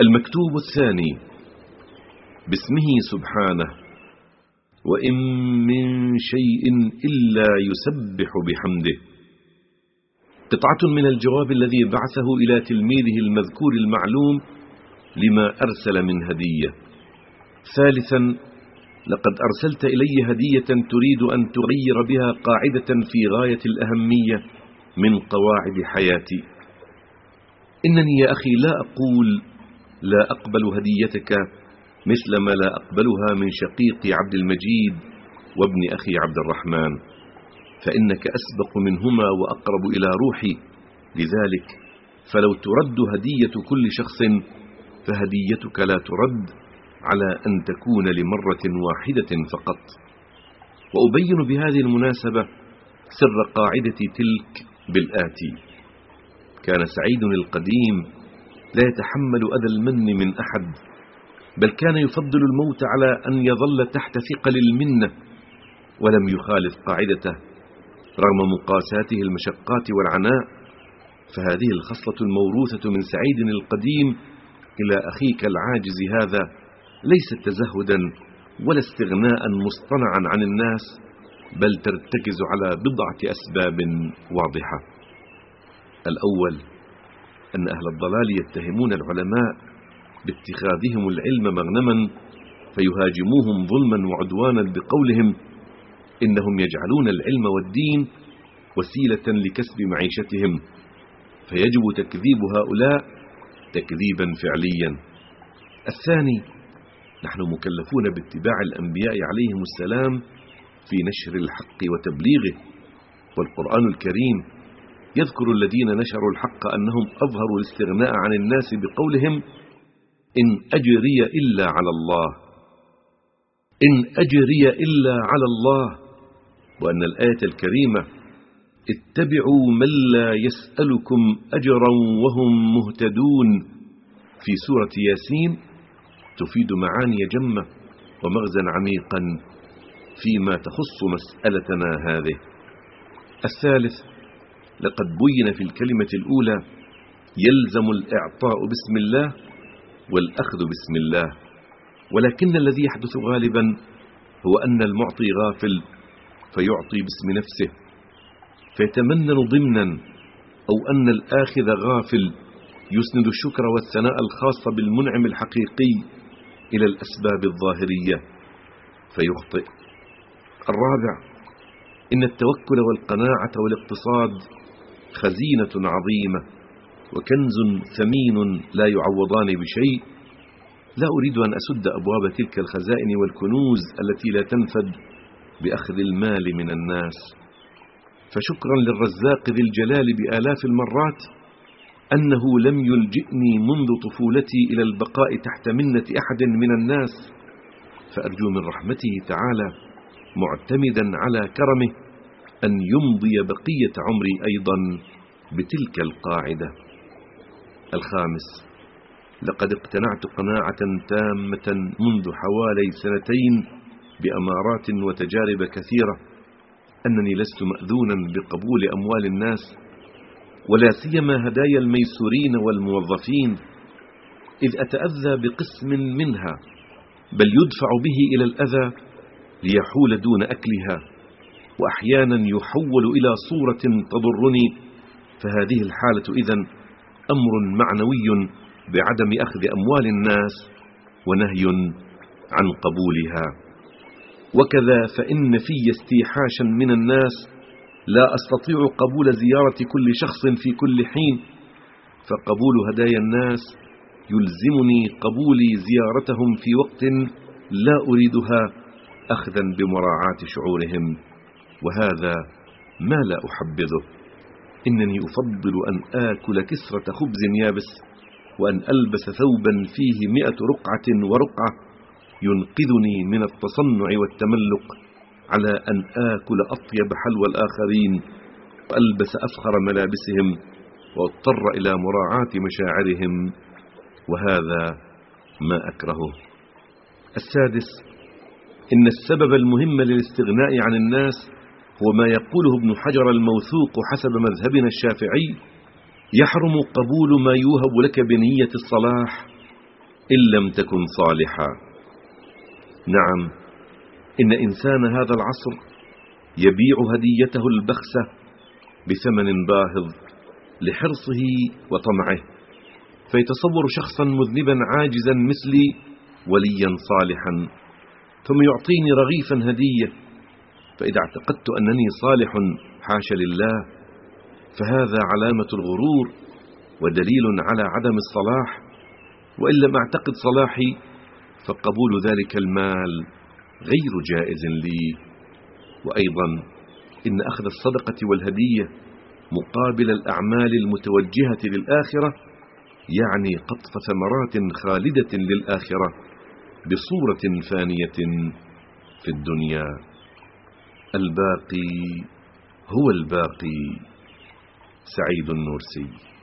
المكتوب الثاني باسمه سبحانه وإن من شيء إلا يسبح بحمده. قطعة من الجواب الذي بعثه إلى تلميذه المذكور المعلوم لما أرسل من هدية. ثالثا لقد أرسلت إلي هدية تريد أن تغير بها قاعدة في غاية الأهمية من قواعد حياتي. إنني يا أخي لا أقول لا أقبل هديتك مثل ما لا أقبلها من شقيق عبد المجيد وابن أخي عبد الرحمن. فإنك أسبق منهما وأقرب إلى روحي. لذلك فلو ترد هدية كل شخص فهديتك لا ترد على أن تكون لمرة واحدة فقط. وأبين بهذه المناسبة سر قاعدة تلك بالآتي. كان سعيد القديم لا يتحمل أذى المن من أحد بل كان يفضل الموت على أن يظل تحت ثقل المنة ولم يخالف قاعدته رغم مقاساته المشقات والعناء. فهذه الخصلة الموروثة من سعيد القديم إلى أخيك العاجز هذا ليست تزهدا ولا استغناء مصطنعا عن الناس بل ترتكز على بضعة أسباب واضحة. الأول أن أهل الضلال يتهمون العلماء باتخاذهم العلم مغنما فيهاجموهم ظلما وعدوانا بقولهم إنهم يجعلون العلم والدين وسيلة لكسب معيشتهم فيجب تكذيب هؤلاء تكذيبا فعليا. الثاني نحن مكلفون باتباع الأنبياء عليهم السلام في نشر الحق وتبليغه والقرآن الكريم يذكر الذين نشروا الحق أنهم أظهروا الاستغناء عن الناس بقولهم إن أجري إلا على الله. إن أجري إلا على الله. وأن الآية الكريمة اتبعوا من لا يسألكم أجرا وهم مهتدون. في سورة ياسين تفيد معاني جمة ومغزا عميقا فيما تخص مسألتنا هذه. الثالث لقد بين في الكلمة الأولى يلزم الإعطاء بسم الله والأخذ بسم الله ولكن الذي يحدث غالبا هو أن المعطي غافل فيعطي باسم نفسه فيتمنن ضمنا أو أن الآخذ غافل يسند الشكر والثناء الخاص بالمنعم الحقيقي إلى الأسباب الظاهرية فيخطئ. الرابع إن التوكل والقناعة والاقتصاد خزينة عظيمة وكنز ثمين لا يعوضان بشيء. لا أريد أن أسد أبواب تلك الخزائن والكنوز التي لا تنفد بأخذ المال من الناس. فشكرا للرزاق ذي الجلال بآلاف المرات أنه لم يلجئني منذ طفولتي إلى البقاء تحت منة أحد من الناس. فأرجو من رحمته تعالى معتمدا على كرمه أن يمضي بقية عمري أيضا بتلك القاعدة. الخامس لقد اقتنعت قناعة تامة منذ حوالي سنتين بأمارات وتجارب كثيرة أنني لست مأذونا بقبول أموال الناس ولا سيما هدايا الميسورين والموظفين إذ أتأذى بقسم منها بل يدفع به إلى الأذى ليحول دون أكلها. وأحيانا يحول إلى صورة تضرني فهذه الحالة إذن أمر معنوي بعدم أخذ أموال الناس ونهي عن قبولها. وكذا فإن في استيحاشا من الناس لا أستطيع قبول زيارة كل شخص في كل حين فقبول هدايا الناس يلزمني قبول زيارتهم في وقت لا أريدها أخذا بمراعاة شعورهم. وهذا ما لا أحبذه. إنني أفضل أن آكل كسرة خبز يابس وأن ألبس ثوبا فيه مئة رقعة ورقعة ينقذني من التصنع والتملق على أن آكل أطيب حلوى الآخرين وألبس أفخر ملابسهم واضطر إلى مراعاة مشاعرهم. وهذا ما أكرهه. السادس إن السبب المهم للاستغناء عن الناس هو ما يقوله ابن حجر الموثوق حسب مذهبنا الشافعي يحرم قبول ما يوهب لك بنية الصلاح إن لم تكن صالحا. نعم إن إنسان هذا العصر يبيع هديته البخسة بثمن باهظ لحرصه وطمعه فيتصور شخصا مذنبا عاجزا مثلي وليا صالحا ثم يعطيني رغيفا هدية فإذا اعتقدت أنني صالح حاش لله. فهذا علامة الغرور ودليل على عدم الصلاح. وإن لم أعتقد صلاحي فقبول ذلك المال غير جائز لي. وأيضا إن أخذ الصدقة والهدية مقابل الأعمال المتوجهة للآخرة يعني قطف ثمرات خالدة للآخرة بصورة فانية في الدنيا. الباقي هو الباقي. سعيد النورسي.